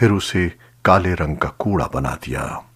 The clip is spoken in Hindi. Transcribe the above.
फिर उसे काले रंग का कूड़ा बना दिया।